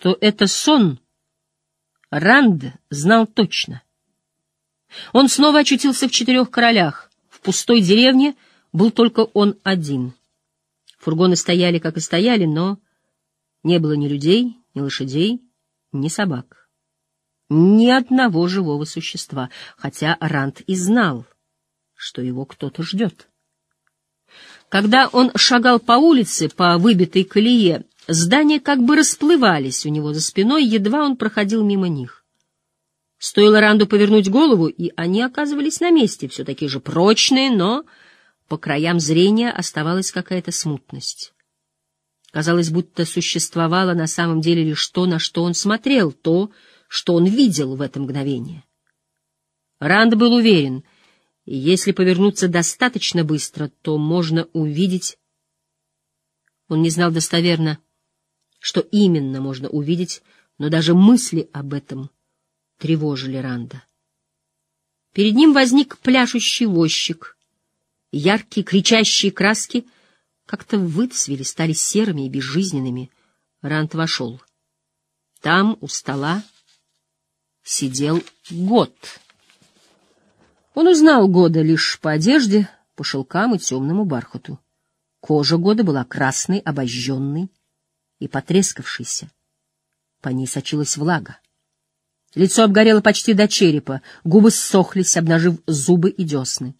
Что это сон, Ранд знал точно. Он снова очутился в четырех королях. В пустой деревне был только он один. Фургоны стояли, как и стояли, но не было ни людей, ни лошадей, ни собак. Ни одного живого существа, хотя Ранд и знал, что его кто-то ждет. Когда он шагал по улице, по выбитой колее, здания как бы расплывались у него за спиной, едва он проходил мимо них. Стоило Ранду повернуть голову, и они оказывались на месте, все такие же прочные, но по краям зрения оставалась какая-то смутность. Казалось, будто существовало на самом деле лишь то, на что он смотрел, то, что он видел в это мгновение. Ранд был уверен — если повернуться достаточно быстро, то можно увидеть... Он не знал достоверно, что именно можно увидеть, но даже мысли об этом тревожили Ранда. Перед ним возник пляшущий возчик. Яркие, кричащие краски как-то выцвели, стали серыми и безжизненными. Ранд вошел. Там, у стола, сидел год. Он узнал года лишь по одежде, по шелкам и темному бархату. Кожа года была красной, обожженной и потрескавшейся. По ней сочилась влага. Лицо обгорело почти до черепа, губы ссохлись, обнажив зубы и десны.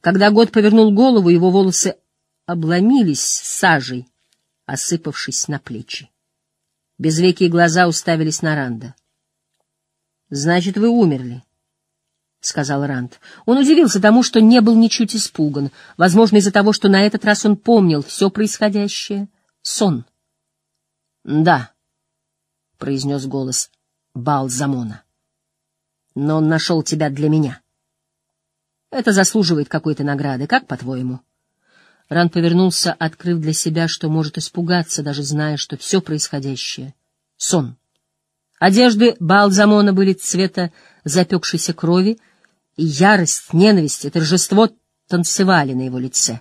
Когда год повернул голову, его волосы обломились сажей, осыпавшись на плечи. Безвекие глаза уставились на Ранда. — Значит, вы умерли, — сказал Ранд. Он удивился тому, что не был ничуть испуган, возможно, из-за того, что на этот раз он помнил все происходящее. Сон. — Да, — произнес голос Балзамона. — Но он нашел тебя для меня. Это заслуживает какой-то награды, как по-твоему? Ранд повернулся, открыв для себя, что может испугаться, даже зная, что все происходящее — сон. Одежды Балзамона были цвета запекшейся крови, и ярость, ненависть и торжество танцевали на его лице.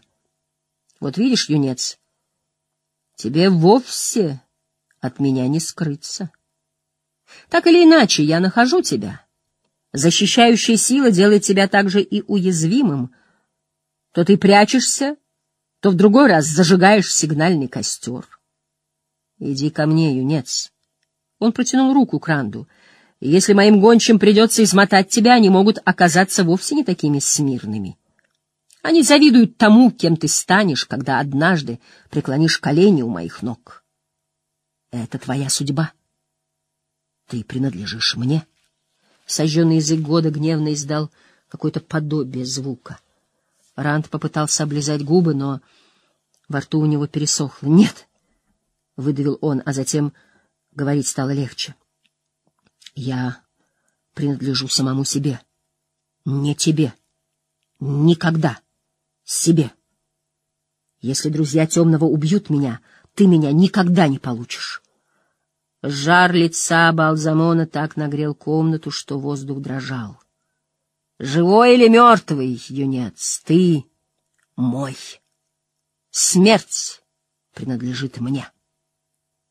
Вот видишь, юнец, тебе вовсе от меня не скрыться. Так или иначе, я нахожу тебя. Защищающая сила делает тебя также и уязвимым. То ты прячешься, то в другой раз зажигаешь сигнальный костер. Иди ко мне, юнец. Он протянул руку к Ранду — если моим гончим придется измотать тебя, они могут оказаться вовсе не такими смирными. Они завидуют тому, кем ты станешь, когда однажды преклонишь колени у моих ног. Это твоя судьба. Ты принадлежишь мне. Сожженный язык года гневно издал какое-то подобие звука. Ранд попытался облизать губы, но во рту у него пересохло. «Нет!» — выдавил он, а затем говорить стало легче. Я принадлежу самому себе. Не тебе. Никогда. Себе. Если друзья темного убьют меня, ты меня никогда не получишь. Жар лица Балзамона так нагрел комнату, что воздух дрожал. Живой или мертвый, юнец, ты мой. Смерть принадлежит мне.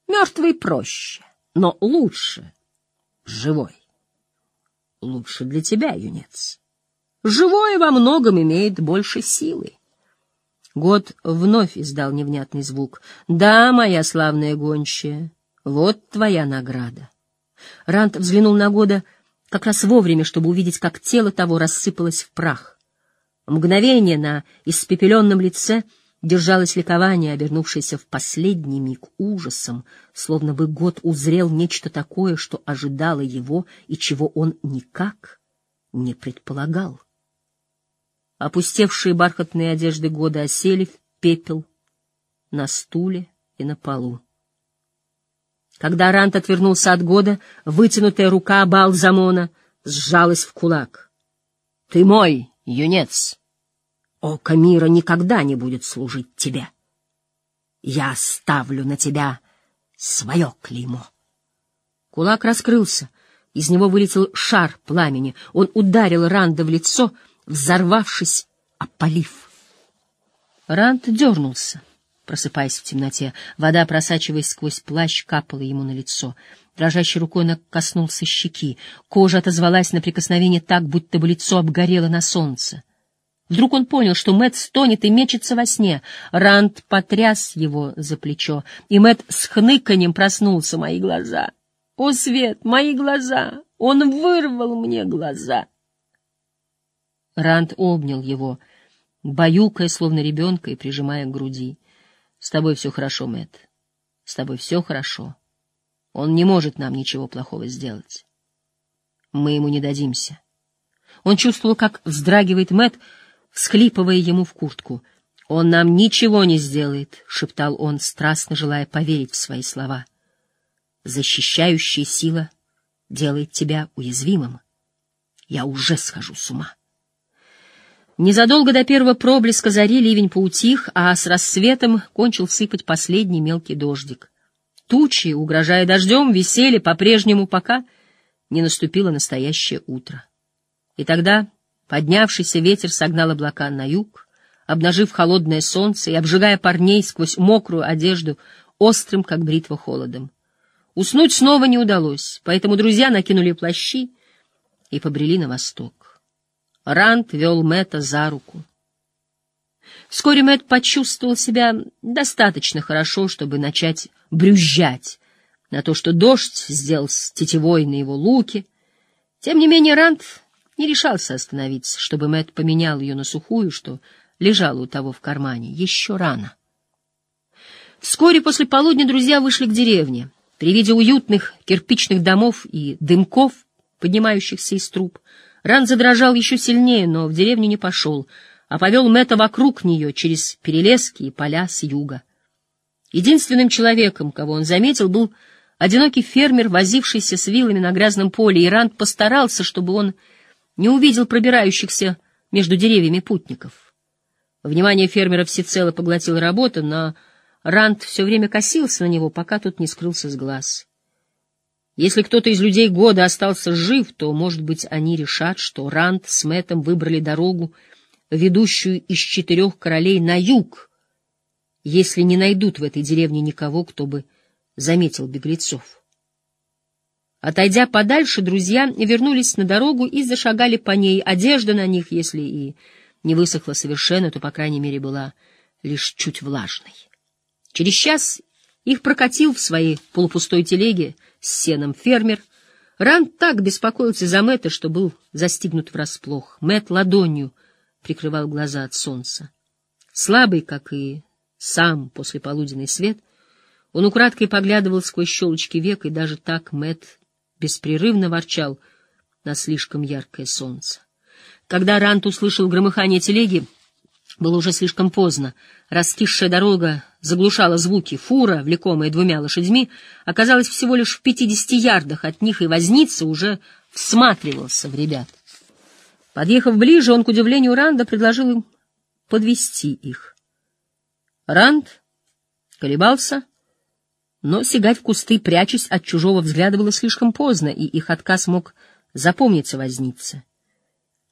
Мертвый проще, но лучше — живой. Лучше для тебя, юнец. Живое во многом имеет больше силы. Год вновь издал невнятный звук. «Да, моя славная гончая, вот твоя награда». Рант взглянул на Года как раз вовремя, чтобы увидеть, как тело того рассыпалось в прах. Мгновение на испепеленном лице — держалось ликование, обернувшееся в последний миг ужасом, словно бы год узрел нечто такое, что ожидало его и чего он никак не предполагал. Опустевшие бархатные одежды года осели в пепел на стуле и на полу. Когда Рант отвернулся от года, вытянутая рука Балзамона сжалась в кулак. — Ты мой, юнец! Око мира никогда не будет служить тебе. Я ставлю на тебя свое клеймо. Кулак раскрылся, из него вылетел шар пламени. Он ударил Ранда в лицо, взорвавшись, опалив. Ранд дернулся, просыпаясь в темноте. Вода, просачиваясь сквозь плащ, капала ему на лицо. Дрожащей рукой он коснулся щеки. Кожа отозвалась на прикосновение так, будто бы лицо обгорело на солнце. Вдруг он понял, что Мэт стонет и мечется во сне. Ранд потряс его за плечо, и Мэт с хныканьем проснулся. «Мои глаза! О, свет! Мои глаза! Он вырвал мне глаза!» Ранд обнял его, баюкая, словно ребенка, и прижимая к груди. «С тобой все хорошо, Мэт. С тобой все хорошо. Он не может нам ничего плохого сделать. Мы ему не дадимся». Он чувствовал, как вздрагивает Мэт, всхлипывая ему в куртку. «Он нам ничего не сделает», — шептал он, страстно желая поверить в свои слова. «Защищающая сила делает тебя уязвимым. Я уже схожу с ума». Незадолго до первого проблеска зари ливень поутих, а с рассветом кончил сыпать последний мелкий дождик. Тучи, угрожая дождем, висели по-прежнему, пока не наступило настоящее утро. И тогда поднявшийся ветер согнал облака на юг, обнажив холодное солнце и обжигая парней сквозь мокрую одежду острым, как бритва, холодом. Уснуть снова не удалось, поэтому друзья накинули плащи и побрели на восток. Ранд вел Мэтта за руку. Вскоре Мэтт почувствовал себя достаточно хорошо, чтобы начать брюзжать на то, что дождь сделал с тетевой на его луке. Тем не менее Ранд не решался остановиться, чтобы Мэтт поменял ее на сухую, что лежала у того в кармане. Еще рано. Вскоре после полудня друзья вышли к деревне. При виде уютных кирпичных домов и дымков, поднимающихся из труб, Ран задрожал еще сильнее, но в деревню не пошел, а повел Мэтта вокруг нее, через перелески и поля с юга. Единственным человеком, кого он заметил, был одинокий фермер, возившийся с вилами на грязном поле, и Ранд постарался, чтобы он не увидел пробирающихся между деревьями путников. Внимание фермера всецело поглотила работа, но Ранд все время косился на него, пока тот не скрылся с глаз. Если кто-то из людей года остался жив, то, может быть, они решат, что Ранд с Мэттом выбрали дорогу, ведущую из четырех королей на юг, если не найдут в этой деревне никого, кто бы заметил беглецов. Отойдя подальше, друзья вернулись на дорогу и зашагали по ней. Одежда на них, если и не высохла совершенно, то, по крайней мере, была лишь чуть влажной. Через час их прокатил в своей полупустой телеге с сеном фермер. Ранд так беспокоился за Мэтта, что был застигнут врасплох. Мэтт ладонью прикрывал глаза от солнца. Слабый, как и сам после полуденный свет, он украдкой поглядывал сквозь щелочки век, и даже так Мэтт беспрерывно ворчал на слишком яркое солнце. Когда Рант услышал громыхание телеги, было уже слишком поздно. Раскисшая дорога заглушала звуки. Фура, влекомая двумя лошадьми, оказалась всего лишь в пятидесяти ярдах от них, и возница уже всматривался в ребят. Подъехав ближе, он, к удивлению Ранда, предложил им подвести их. Ранд колебался, но сигать в кусты, прячась от чужого взгляда, было слишком поздно, и их отказ мог запомниться вознице.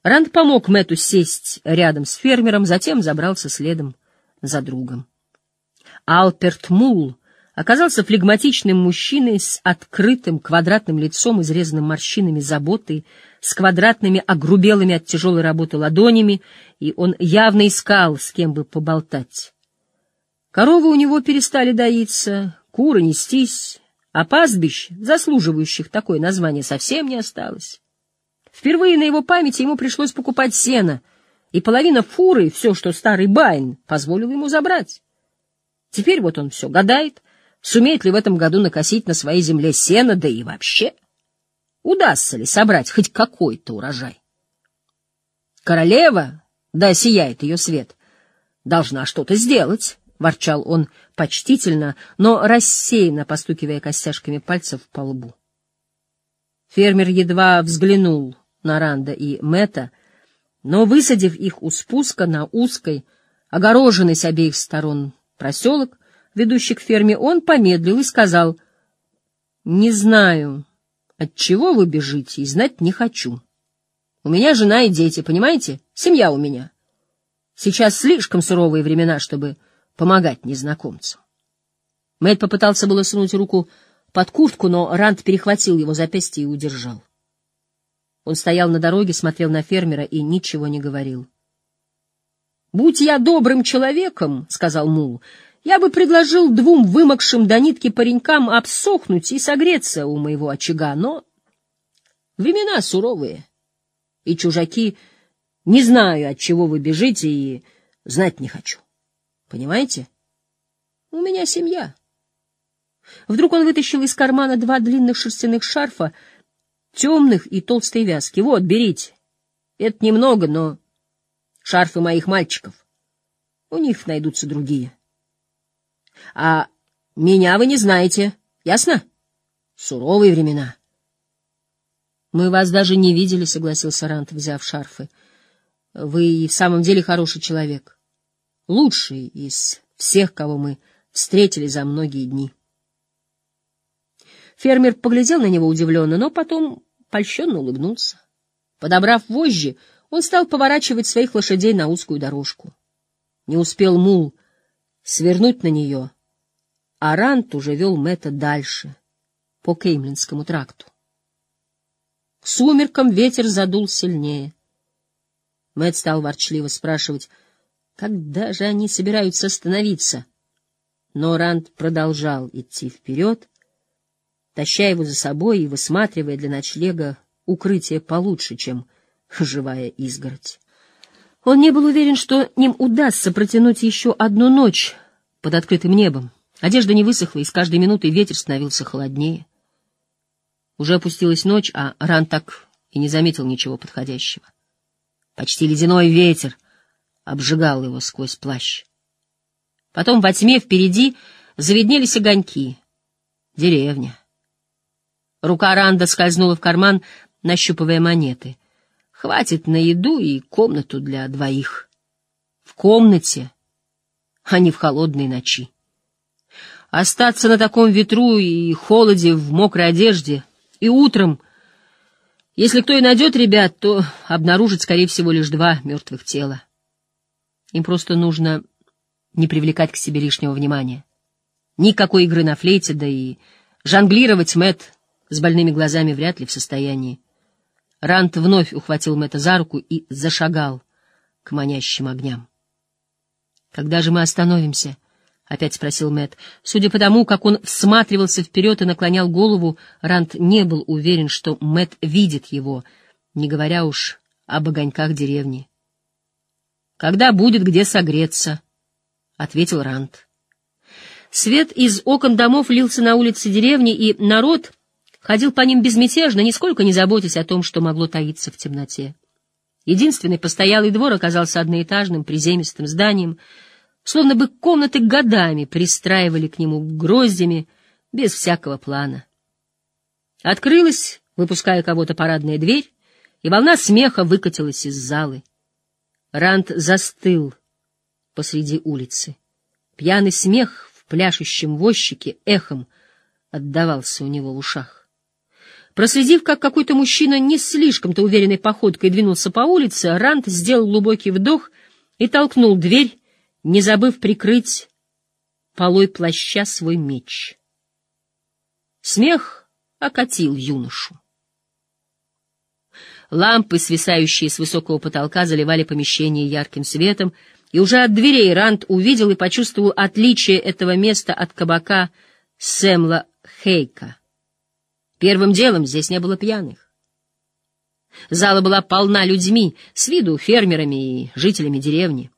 Ранд помог Мэту сесть рядом с фермером, затем забрался следом за другом. Алперт Мул оказался флегматичным мужчиной с открытым квадратным лицом, изрезанным морщинами заботы, с квадратными огрубелыми от тяжелой работы ладонями, и он явно искал, с кем бы поболтать. Коровы у него перестали доиться, куры нестись, а пастбищ, заслуживающих такое название, совсем не осталось. Впервые на его памяти ему пришлось покупать сено, и половина фуры, все, что старый Байн, позволил ему забрать. Теперь вот он все гадает, сумеет ли в этом году накосить на своей земле сено, да и вообще, удастся ли собрать хоть какой-то урожай. Королева, да сияет ее свет, должна что-то сделать, — ворчал он почтительно, но рассеянно постукивая костяшками пальцев по лбу. Фермер едва взглянул на Ранда и Мэтта, но, высадив их у спуска на узкой, огороженной с обеих сторон проселок, ведущий к ферме, он помедлил и сказал, «Не знаю, от чего вы бежите, и знать не хочу. У меня жена и дети, понимаете? Семья у меня. Сейчас слишком суровые времена, чтобы помогать незнакомцам». Мэтт попытался было сунуть руку под куртку, но Ранд перехватил его запястье и удержал. Он стоял на дороге, смотрел на фермера и ничего не говорил. «Будь я добрым человеком, — сказал Мул, — я бы предложил двум вымокшим до нитки паренькам обсохнуть и согреться у моего очага, но времена суровые, и чужаки не знаю, от чего вы бежите, и знать не хочу. Понимаете? У меня семья». Вдруг он вытащил из кармана два длинных шерстяных шарфа, темных и толстой вязки. Вот, берите. Это немного, но шарфы моих мальчиков. У них найдутся другие. А меня вы не знаете, ясно? Суровые времена. Мы вас даже не видели, согласился Рант, взяв шарфы. Вы и в самом деле хороший человек. Лучший из всех, кого мы встретили за многие дни. Фермер поглядел на него удивленно, но потом польщенно улыбнулся. Подобрав вожжи, он стал поворачивать своих лошадей на узкую дорожку. Не успел мул свернуть на нее, а Рант уже вел Мэтта дальше, по Кеймлинскому тракту. К сумеркам ветер задул сильнее. Мэтт стал ворчливо спрашивать, когда же они собираются остановиться. Но Ранд продолжал идти вперед, таща его за собой и высматривая для ночлега укрытие получше, чем живая изгородь. Он не был уверен, что им удастся протянуть еще одну ночь под открытым небом. Одежда не высохла, и с каждой минутой ветер становился холоднее. Уже опустилась ночь, а Ран так и не заметил ничего подходящего. Почти ледяной ветер обжигал его сквозь плащ. Потом во тьме впереди заведнелись огоньки. Деревня. Рука Ранда скользнула в карман, нащупывая монеты. Хватит на еду и комнату для двоих. В комнате, а не в холодной ночи. Остаться на таком ветру и холоде в мокрой одежде, и утром, если кто и найдет ребят, то обнаружит, скорее всего, лишь два мертвых тела. Им просто нужно не привлекать к себе лишнего внимания. Никакой игры на флейте, да и жонглировать Мэт с больными глазами вряд ли в состоянии. Рант вновь ухватил Мэтта за руку и зашагал к манящим огням. «Когда же мы остановимся?» — опять спросил Мэт. Судя по тому, как он всматривался вперед и наклонял голову, Рант не был уверен, что Мэт видит его, не говоря уж об огоньках деревни. «Когда будет где согреться», — ответил Рант. Свет из окон домов лился на улице деревни, и народ ходил по ним безмятежно, нисколько не заботясь о том, что могло таиться в темноте. Единственный постоялый двор оказался одноэтажным приземистым зданием, словно бы комнаты годами пристраивали к нему гроздями, без всякого плана. Открылась, выпуская кого-то парадная дверь, и волна смеха выкатилась из залы. Ранд застыл посреди улицы. Пьяный смех в пляшущем возчике эхом отдавался у него в ушах. Проследив, как какой-то мужчина не слишком-то уверенной походкой двинулся по улице, Рант сделал глубокий вдох и толкнул дверь, не забыв прикрыть полой плаща свой меч. Смех окатил юношу. Лампы, свисающие с высокого потолка, заливали помещение ярким светом, и уже от дверей Рант увидел и почувствовал отличие этого места от кабака Сэмла Хейка. Первым делом здесь не было пьяных. Зала была полна людьми, с виду фермерами и жителями деревни.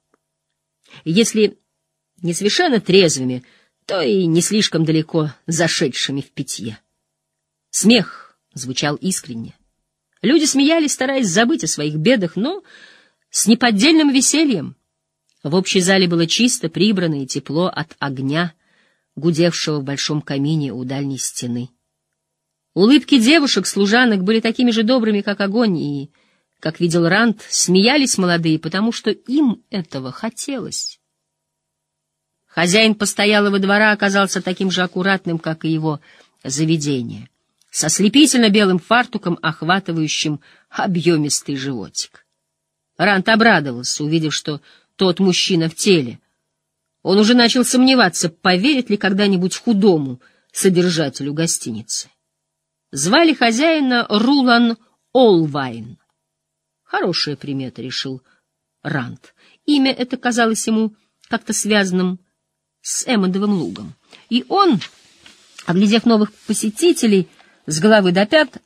Если не совершенно трезвыми, то и не слишком далеко зашедшими в питье. Смех звучал искренне. Люди смеялись, стараясь забыть о своих бедах, но с неподдельным весельем. В общей зале было чисто, прибрано и тепло от огня, гудевшего в большом камине у дальней стены. Улыбки девушек-служанок были такими же добрыми, как огонь, и, как видел Ранд, смеялись молодые, потому что им этого хотелось. Хозяин постоялого двора оказался таким же аккуратным, как и его заведение, со слепительно белым фартуком, охватывающим объемистый животик. Рант обрадовался, увидев, что тот мужчина в теле. Он уже начал сомневаться, поверит ли когда-нибудь худому — содержателю гостиницы. Звали хозяина Рулан Олвайн. Хорошая примета, решил Ранд. Имя это казалось ему как-то связанным с Эммондовым лугом. И он, оглядев новых посетителей с головы до пят,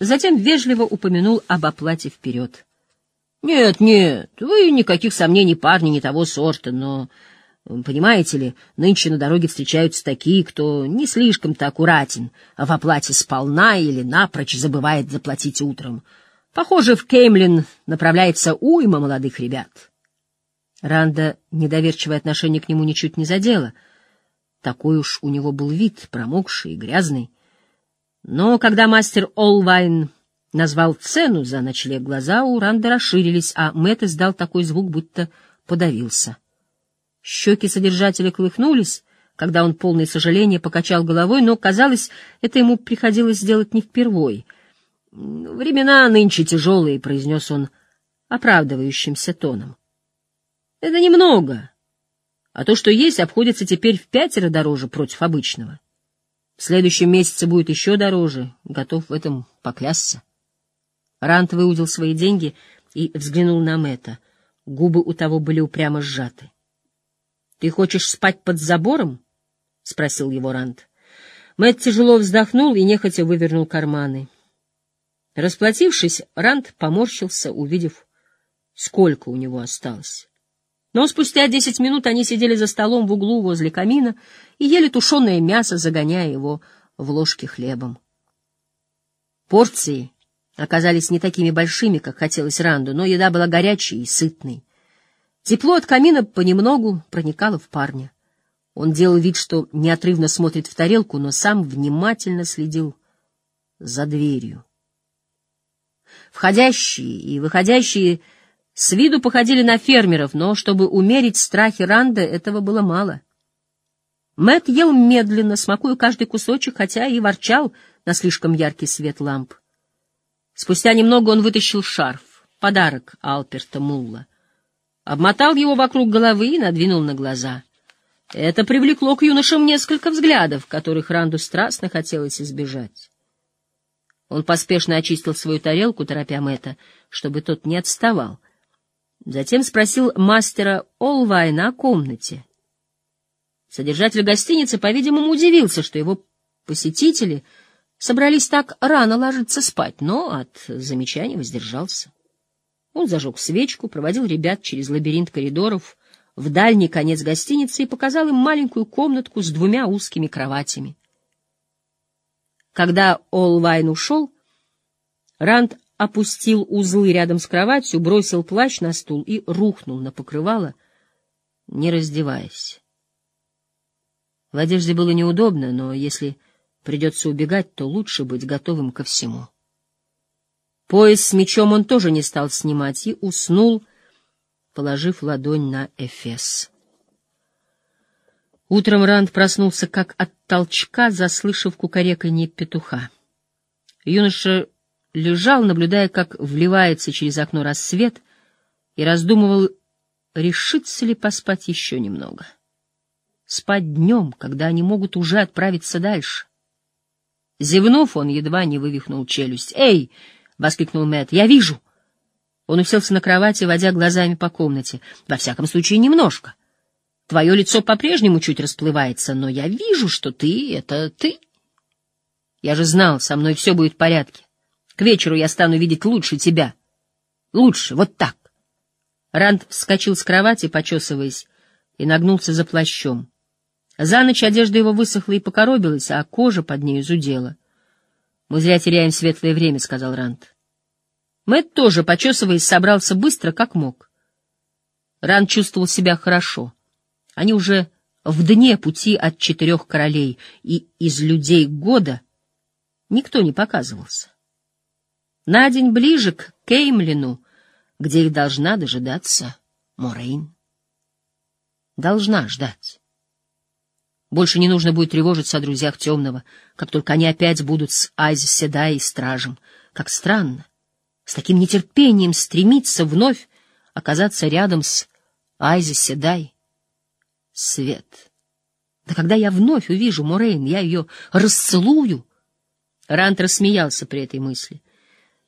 затем вежливо упомянул об оплате вперед. — Нет, нет, вы никаких сомнений, парни, не того сорта, но, понимаете ли, нынче на дороге встречаются такие, кто не слишком-то аккуратен, а в оплате сполна или напрочь забывает заплатить утром. Похоже, в Кеймлин направляется уйма молодых ребят. Ранда недоверчивое отношение к нему ничуть не задело. Такой уж у него был вид, промокший и грязный. Но когда мастер Олвайн назвал цену за ночлег, глаза у Ранда расширились, а Мэтт издал такой звук, будто подавился. Щеки содержателя колыхнулись, когда он, полное сожаления, покачал головой, но, казалось, это ему приходилось сделать не впервой. «Времена нынче тяжелые», — произнес он оправдывающимся тоном. «Это немного, а то, что есть, обходится теперь в пятеро дороже против обычного. В следующем месяце будет еще дороже, готов в этом поклясться. Рант выудил свои деньги и взглянул на Мэтта. Губы у того были упрямо сжаты. — Ты хочешь спать под забором? — спросил его Рант. Мэтт тяжело вздохнул и нехотя вывернул карманы. Расплатившись, Рант поморщился, увидев, сколько у него осталось. Но спустя десять минут они сидели за столом в углу возле камина и ели тушеное мясо, загоняя его в ложки хлебом. Порции оказались не такими большими, как хотелось Ранду, но еда была горячей и сытной. Тепло от камина понемногу проникало в парня. Он делал вид, что неотрывно смотрит в тарелку, но сам внимательно следил за дверью. Входящие и выходящие с виду походили на фермеров, но чтобы умерить страхи Ранда, этого было мало. Мэт ел медленно, смакуя каждый кусочек, хотя и ворчал на слишком яркий свет ламп. Спустя немного он вытащил шарф, подарок Алперта Мулла. Обмотал его вокруг головы и надвинул на глаза. Это привлекло к юношам несколько взглядов, которых Ранду страстно хотелось избежать. Он поспешно очистил свою тарелку, торопя Мэтта, чтобы тот не отставал. Затем спросил мастера Олвайна о комнате. Содержатель гостиницы, по-видимому, удивился, что его посетители собрались так рано ложиться спать, но от замечаний воздержался. Он зажег свечку, проводил ребят через лабиринт коридоров в дальний конец гостиницы и показал им маленькую комнатку с двумя узкими кроватями. Когда Олвайн ушел, Ранд опустил узлы рядом с кроватью, бросил плащ на стул и рухнул на покрывало, не раздеваясь. В одежде было неудобно, но если придется убегать, то лучше быть готовым ко всему. Пояс с мечом он тоже не стал снимать и уснул, положив ладонь на Эфес. Утром Ранд проснулся как от толчка, заслышав кукареканье петуха. Юноша лежал, наблюдая, как вливается через окно рассвет, и раздумывал, решится ли поспать еще немного. Спать днем, когда они могут уже отправиться дальше. Зевнув, он едва не вывихнул челюсть. «Эй!» — воскликнул Мэтт. «Я вижу!» Он уселся на кровати, водя глазами по комнате. «Во всяком случае, немножко. Твое лицо по-прежнему чуть расплывается, но я вижу, что ты — это ты. Я же знал, со мной все будет в порядке. К вечеру я стану видеть лучше тебя. Лучше, вот так. Ранд вскочил с кровати, почесываясь, и нагнулся за плащом. За ночь одежда его высохла и покоробилась, а кожа под нею зудела. — Мы зря теряем светлое время, — сказал Ранд. Мэтт тоже, почесываясь, собрался быстро, как мог. Ранд чувствовал себя хорошо. Они уже в дне пути от четырех королей, и из людей года никто не показывался на день ближе к Кеймлину, где их должна дожидаться Морейн. Должна ждать. Больше не нужно будет тревожиться о друзьях Темного, как только они опять будут с Айзи Седай и Стражем. Как странно, с таким нетерпением стремиться вновь оказаться рядом с Айзи Седай. Свет. Да когда я вновь увижу Морейн, я ее расцелую. Рант рассмеялся при этой мысли.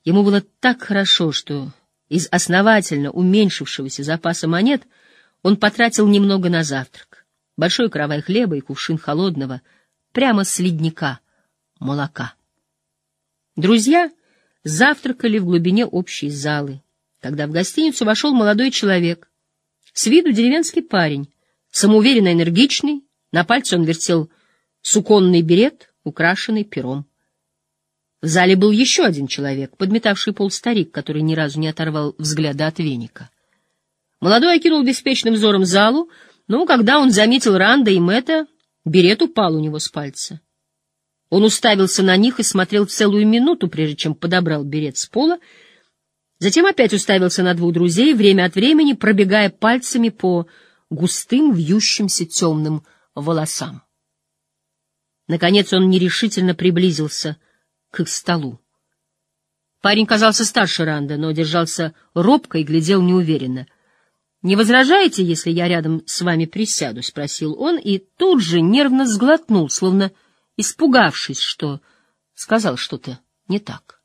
Ему было так хорошо, что из основательно уменьшившегося запаса монет он потратил немного на завтрак. Большой каравай хлеба и кувшин холодного, прямо с ледника, молока. Друзья завтракали в глубине общей залы, когда в гостиницу вошел молодой человек, с виду деревенский парень, самоуверенно энергичный, на пальце он вертел суконный берет, украшенный пером. В зале был еще один человек, подметавший пол старик, который ни разу не оторвал взгляда от веника. Молодой окинул беспечным взором залу, но когда он заметил Ранда и Мэтта, берет упал у него с пальца. Он уставился на них и смотрел целую минуту, прежде чем подобрал берет с пола, затем опять уставился на двух друзей, время от времени пробегая пальцами по густым, вьющимся темным волосам. Наконец он нерешительно приблизился к их столу. Парень казался старше Ранда, но держался робко и глядел неуверенно. «Не возражаете, если я рядом с вами присяду?» — спросил он, и тут же нервно сглотнул, словно испугавшись, что сказал что-то не так.